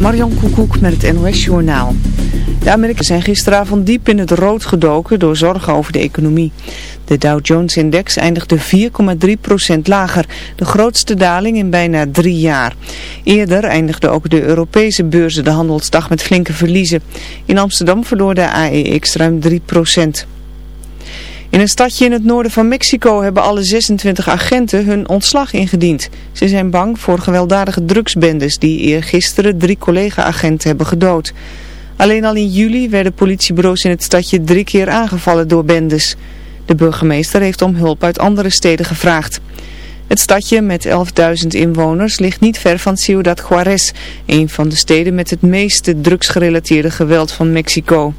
Marion Koekoek met het NOS Journaal. De Amerikanen zijn gisteravond diep in het rood gedoken door zorgen over de economie. De Dow Jones-index eindigde 4,3% lager, de grootste daling in bijna drie jaar. Eerder eindigden ook de Europese beurzen de handelsdag met flinke verliezen. In Amsterdam verloor de AEX ruim 3%. In een stadje in het noorden van Mexico hebben alle 26 agenten hun ontslag ingediend. Ze zijn bang voor gewelddadige drugsbendes die eergisteren drie collega-agenten hebben gedood. Alleen al in juli werden politiebureaus in het stadje drie keer aangevallen door bendes. De burgemeester heeft om hulp uit andere steden gevraagd. Het stadje met 11.000 inwoners ligt niet ver van Ciudad Juarez, een van de steden met het meeste drugsgerelateerde geweld van Mexico.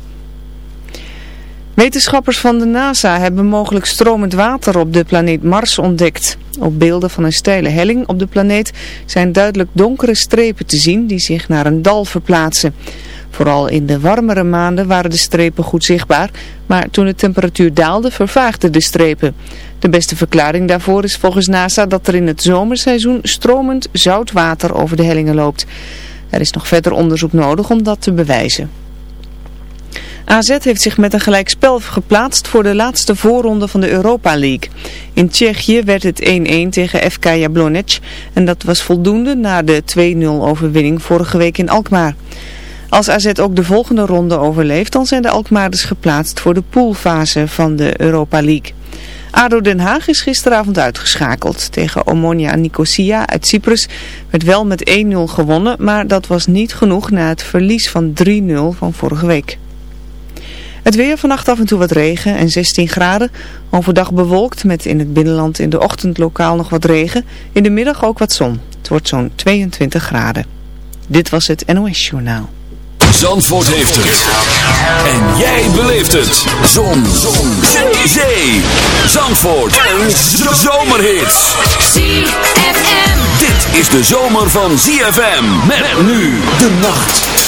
Wetenschappers van de NASA hebben mogelijk stromend water op de planeet Mars ontdekt. Op beelden van een steile helling op de planeet zijn duidelijk donkere strepen te zien die zich naar een dal verplaatsen. Vooral in de warmere maanden waren de strepen goed zichtbaar, maar toen de temperatuur daalde vervaagden de strepen. De beste verklaring daarvoor is volgens NASA dat er in het zomerseizoen stromend zout water over de hellingen loopt. Er is nog verder onderzoek nodig om dat te bewijzen. AZ heeft zich met een gelijkspel geplaatst voor de laatste voorronde van de Europa League. In Tsjechië werd het 1-1 tegen FK Jablonec en dat was voldoende na de 2-0 overwinning vorige week in Alkmaar. Als AZ ook de volgende ronde overleeft, dan zijn de Alkmaarders geplaatst voor de poolfase van de Europa League. ADO Den Haag is gisteravond uitgeschakeld. Tegen Omonia Nicosia uit Cyprus werd wel met 1-0 gewonnen, maar dat was niet genoeg na het verlies van 3-0 van vorige week. Het weer vannacht af en toe wat regen en 16 graden. Overdag bewolkt met in het binnenland in de ochtend lokaal nog wat regen. In de middag ook wat zon. Het wordt zo'n 22 graden. Dit was het NOS Journaal. Zandvoort heeft het. En jij beleeft het. Zon. zon. Zee. Zandvoort. Een zomerhit. ZFM. Dit is de zomer van ZFM. Met nu de nacht.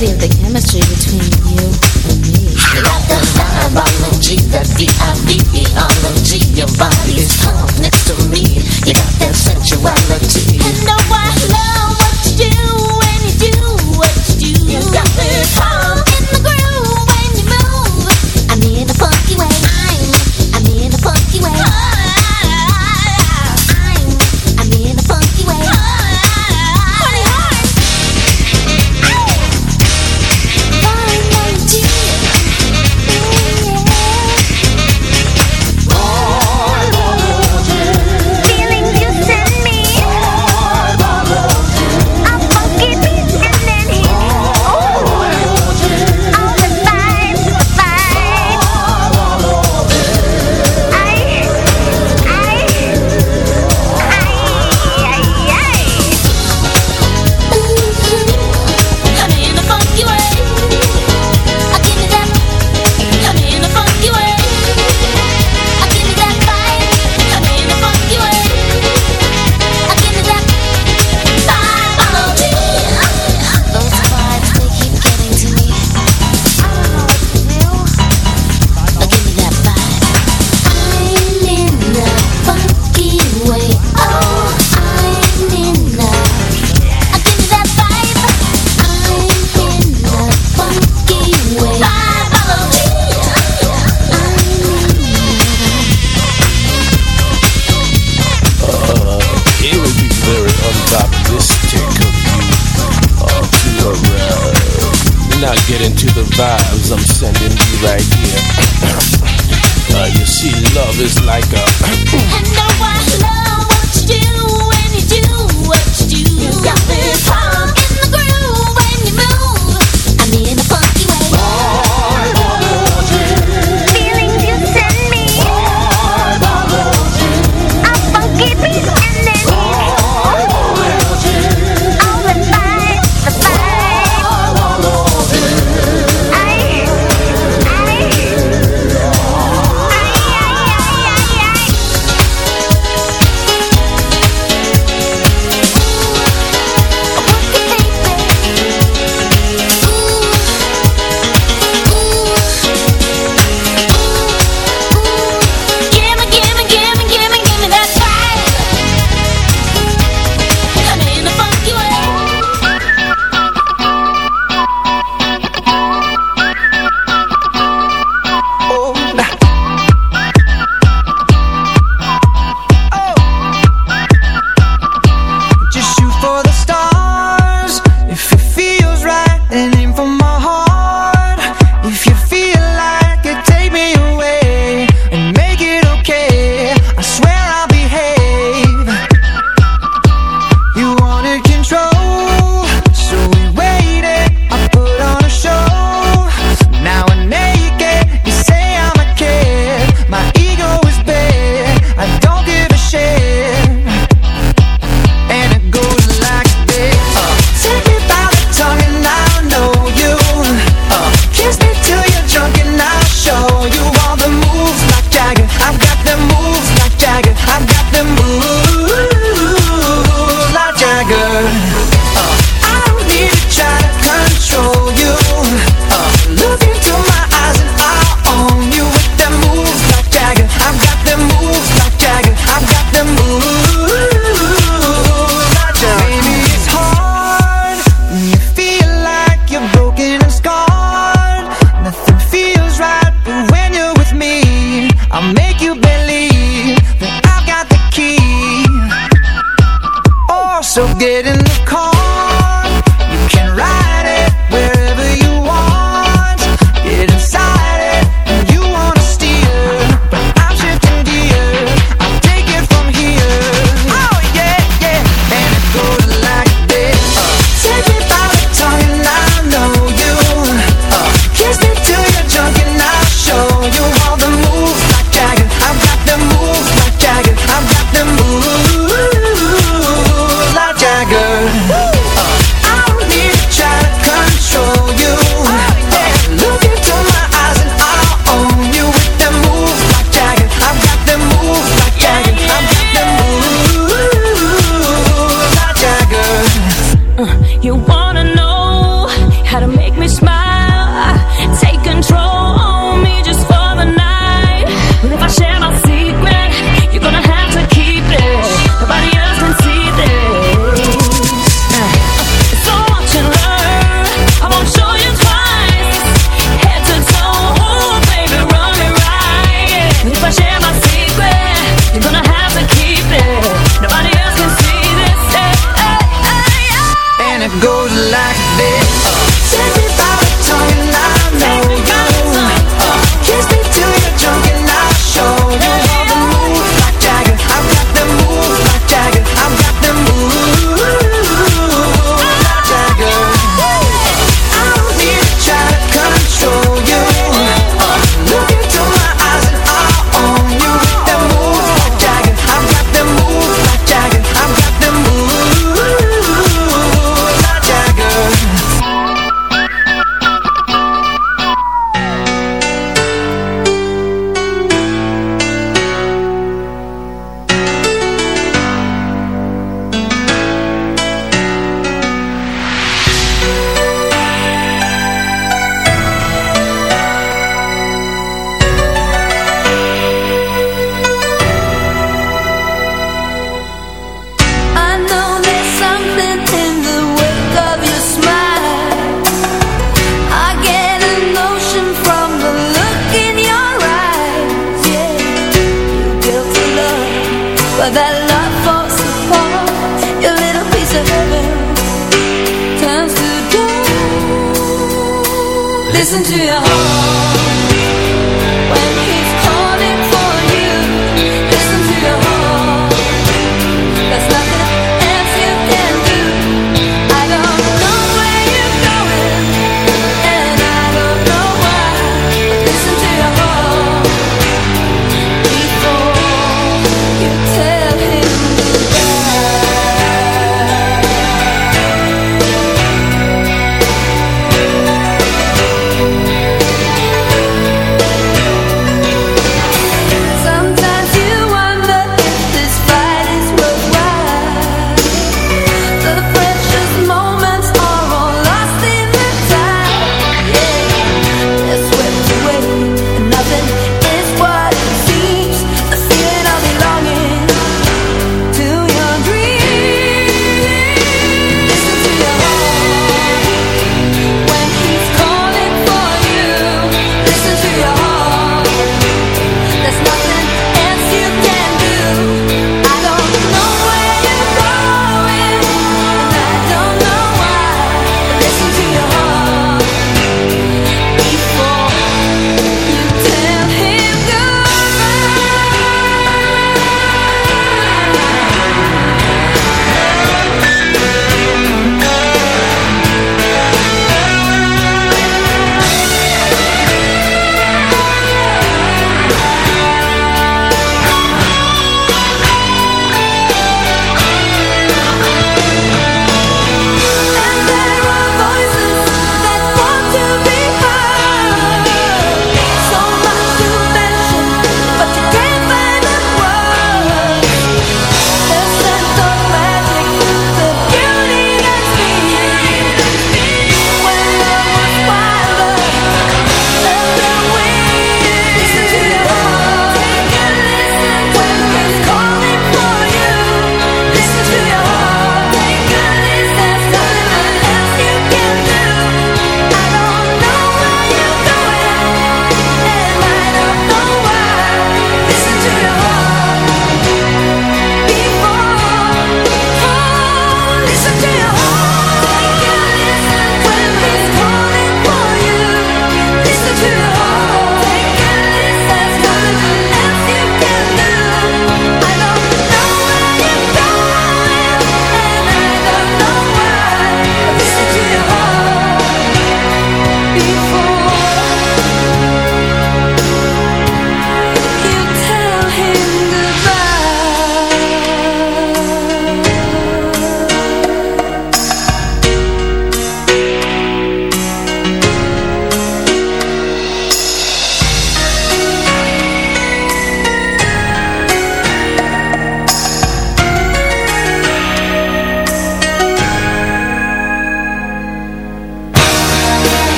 study of the chemistry between you and me. Like the biology, that your body is calm next to me. You got that sensuality. And no, I love is like a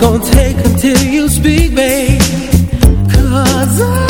gonna take until you speak, babe. Cause I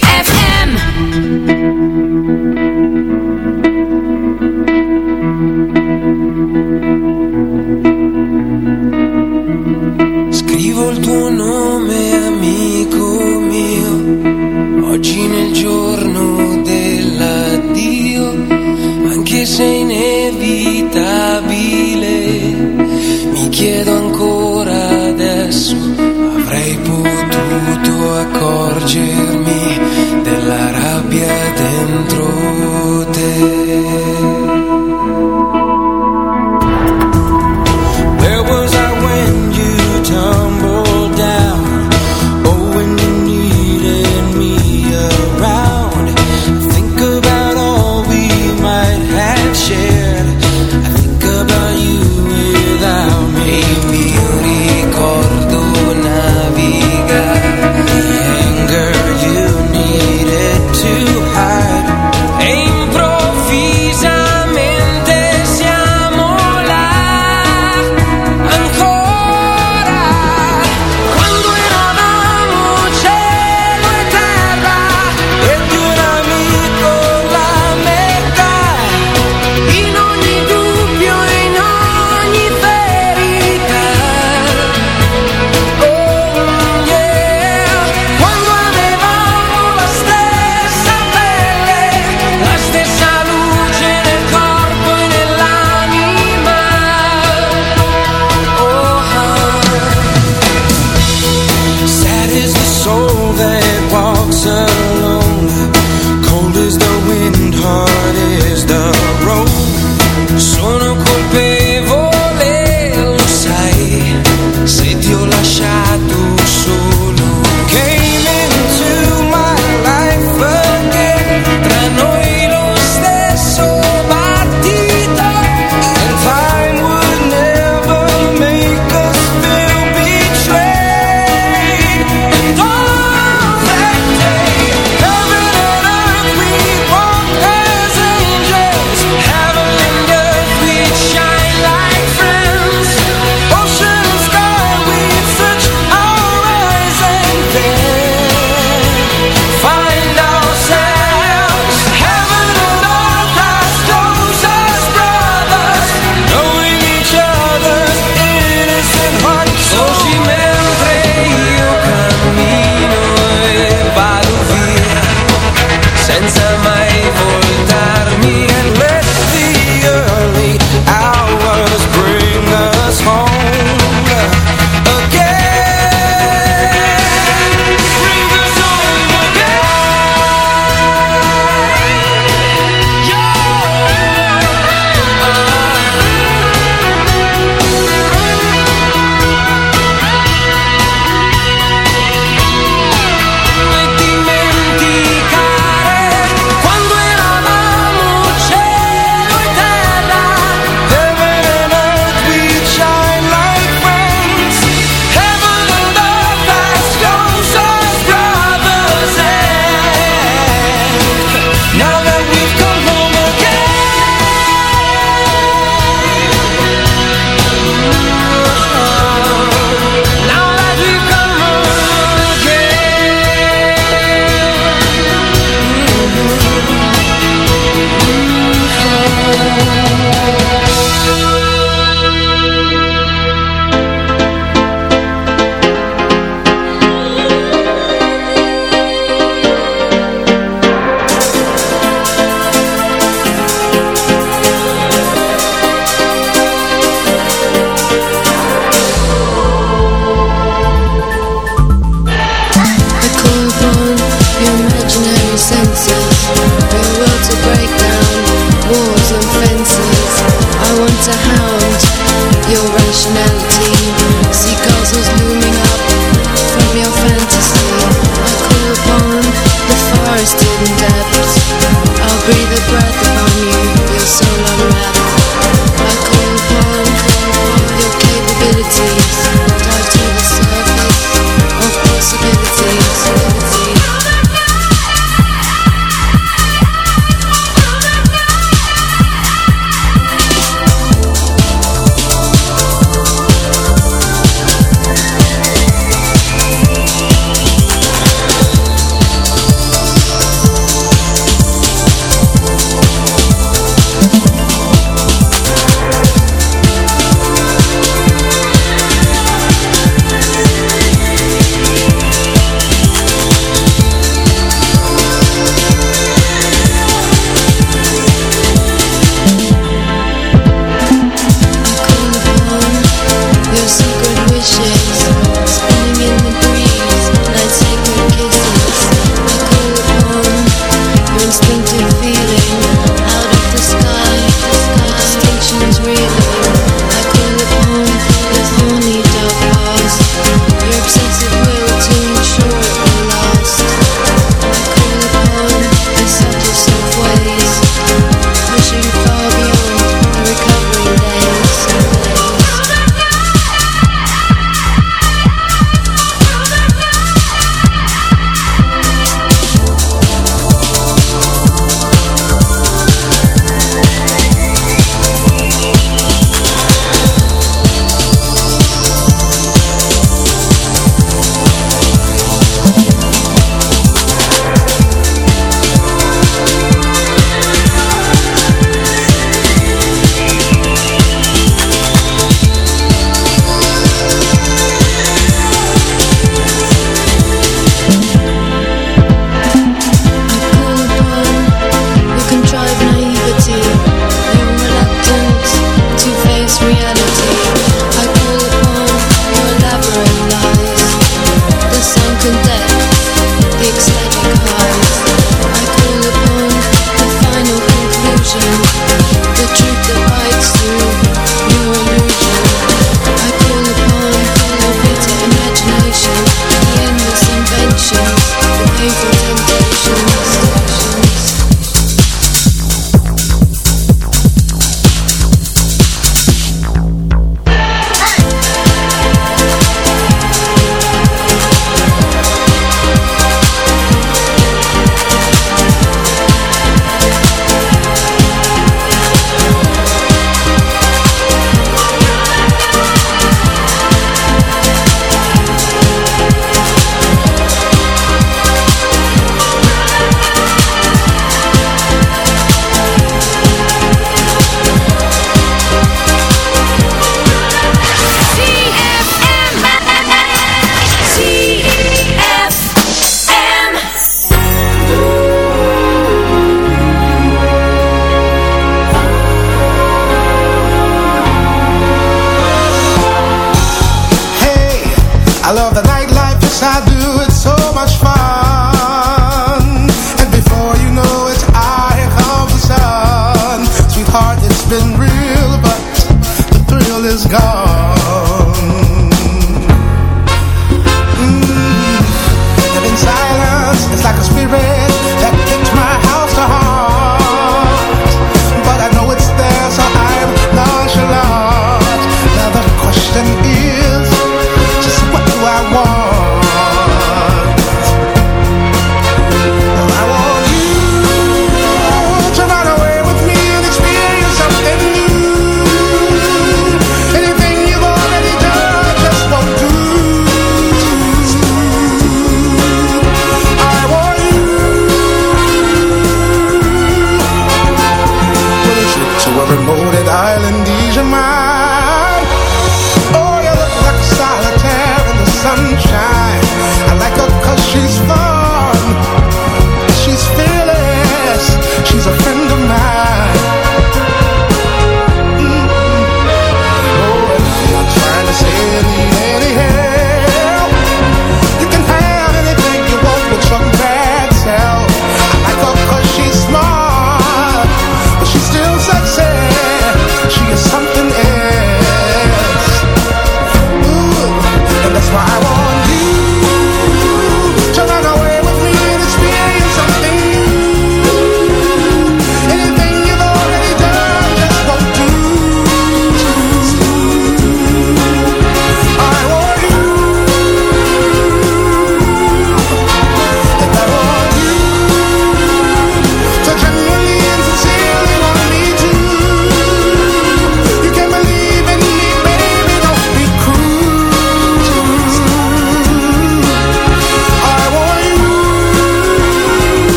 senza mai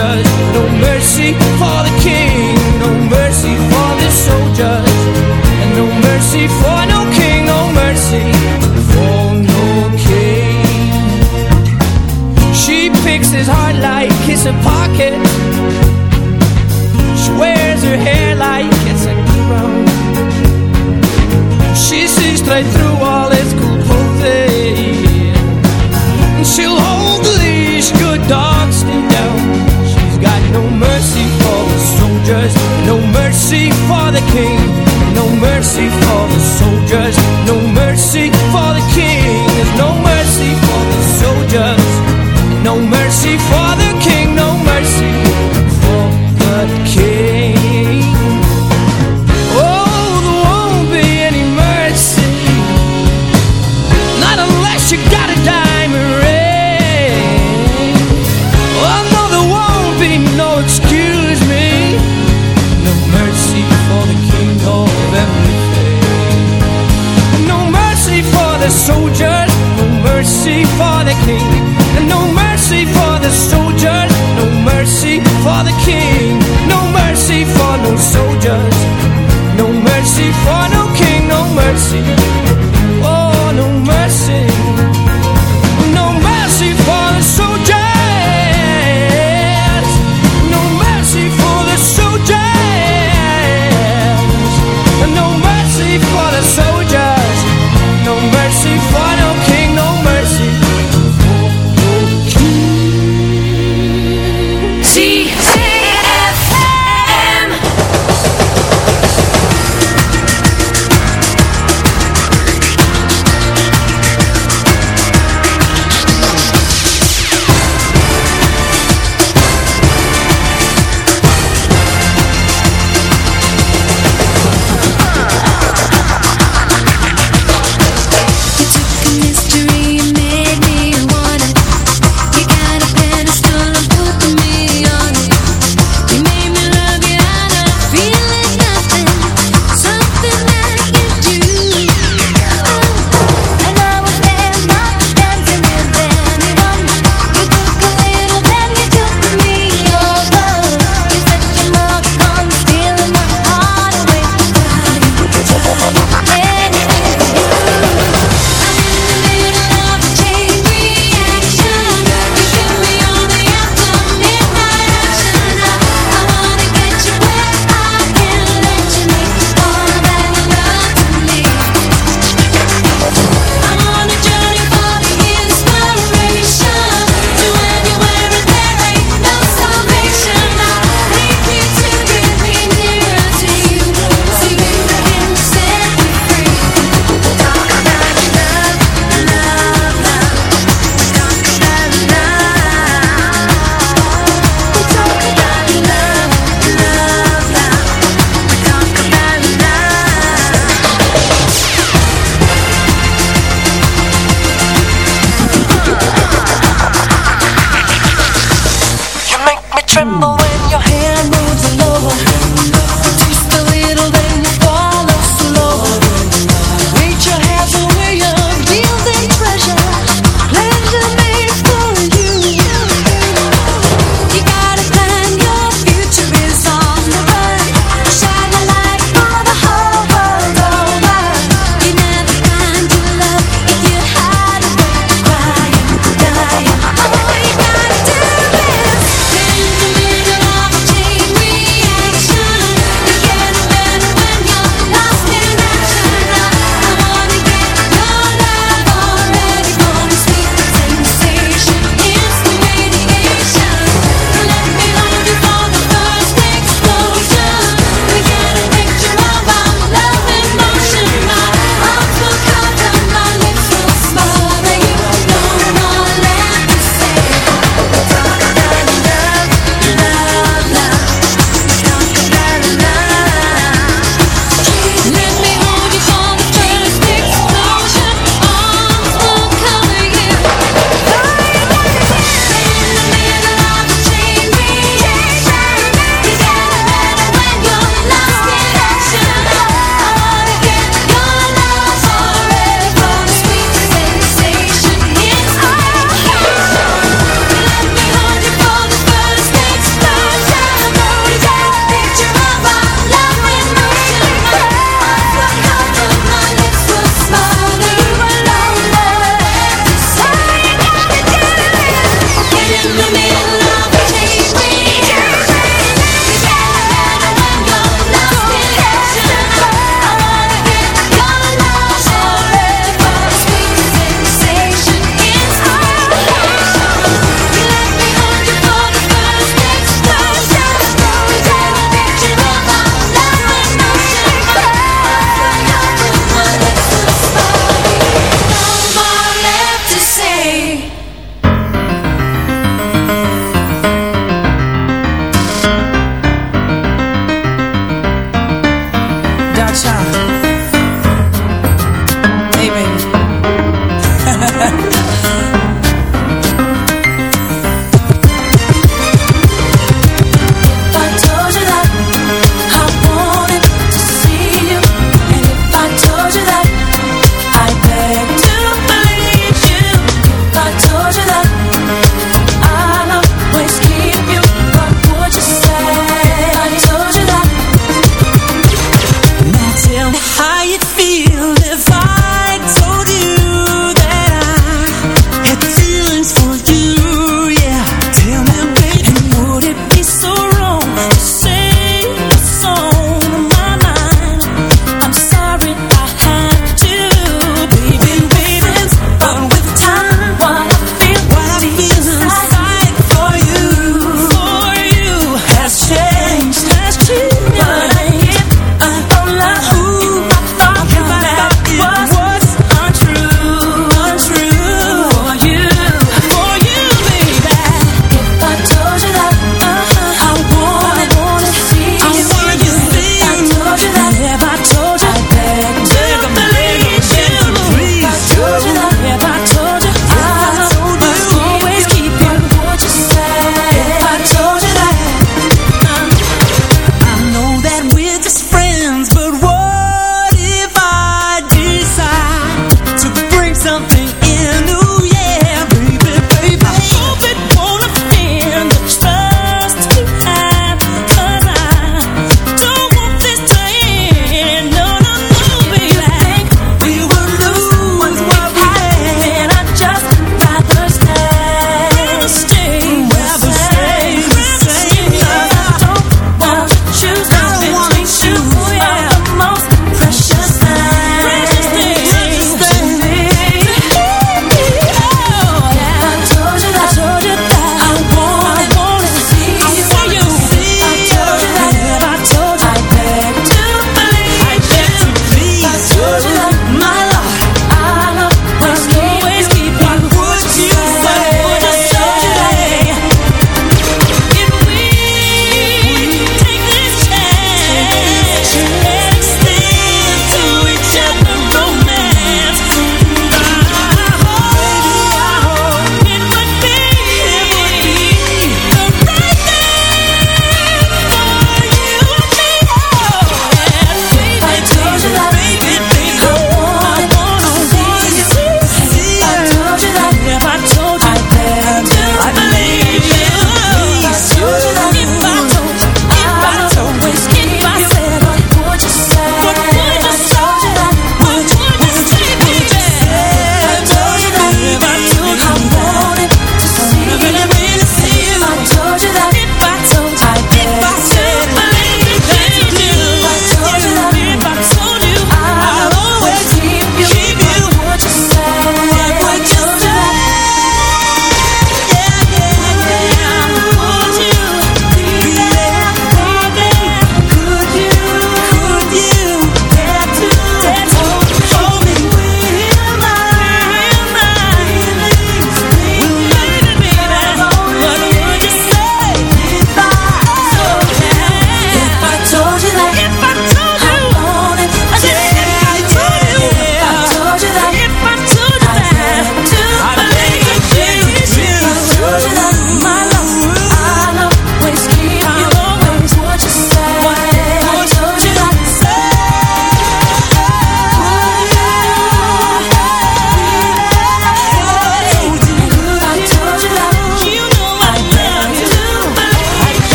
soldiers, no mercy for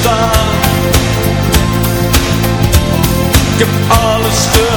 staan. Ik heb alles gedaan.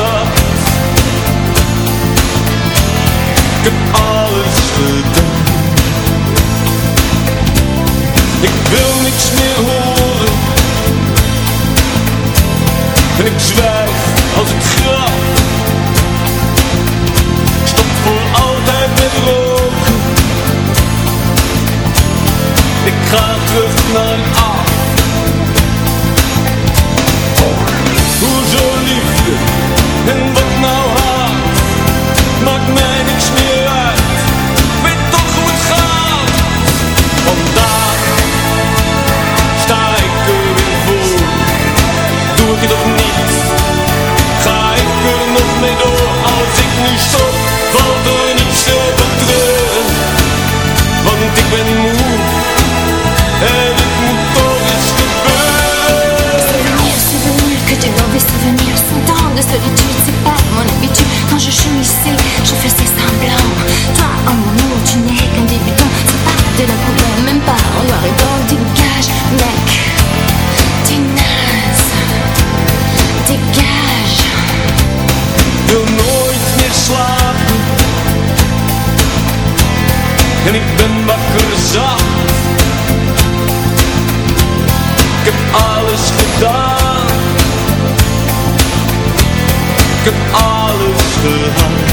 en ik ben wakker zacht. Ik heb alles gedaan, ik heb alles gehad.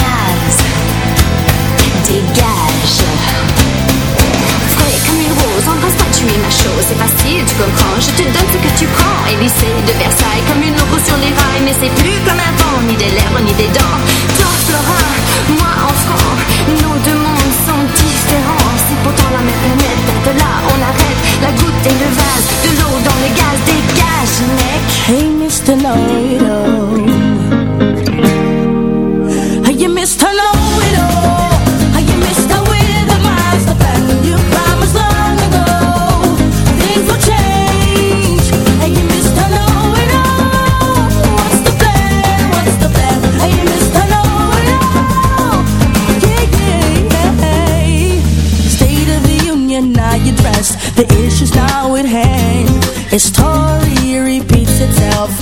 rose, embrasse-moi, tu es ma chose, c'est facile, tu comprends, je te donne ce que tu prends. Élysée de Versailles, comme une loco sur les rails, mais c'est plus comme avant, ni des lèvres, ni des dents. Toi, Flora, moi,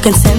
Consent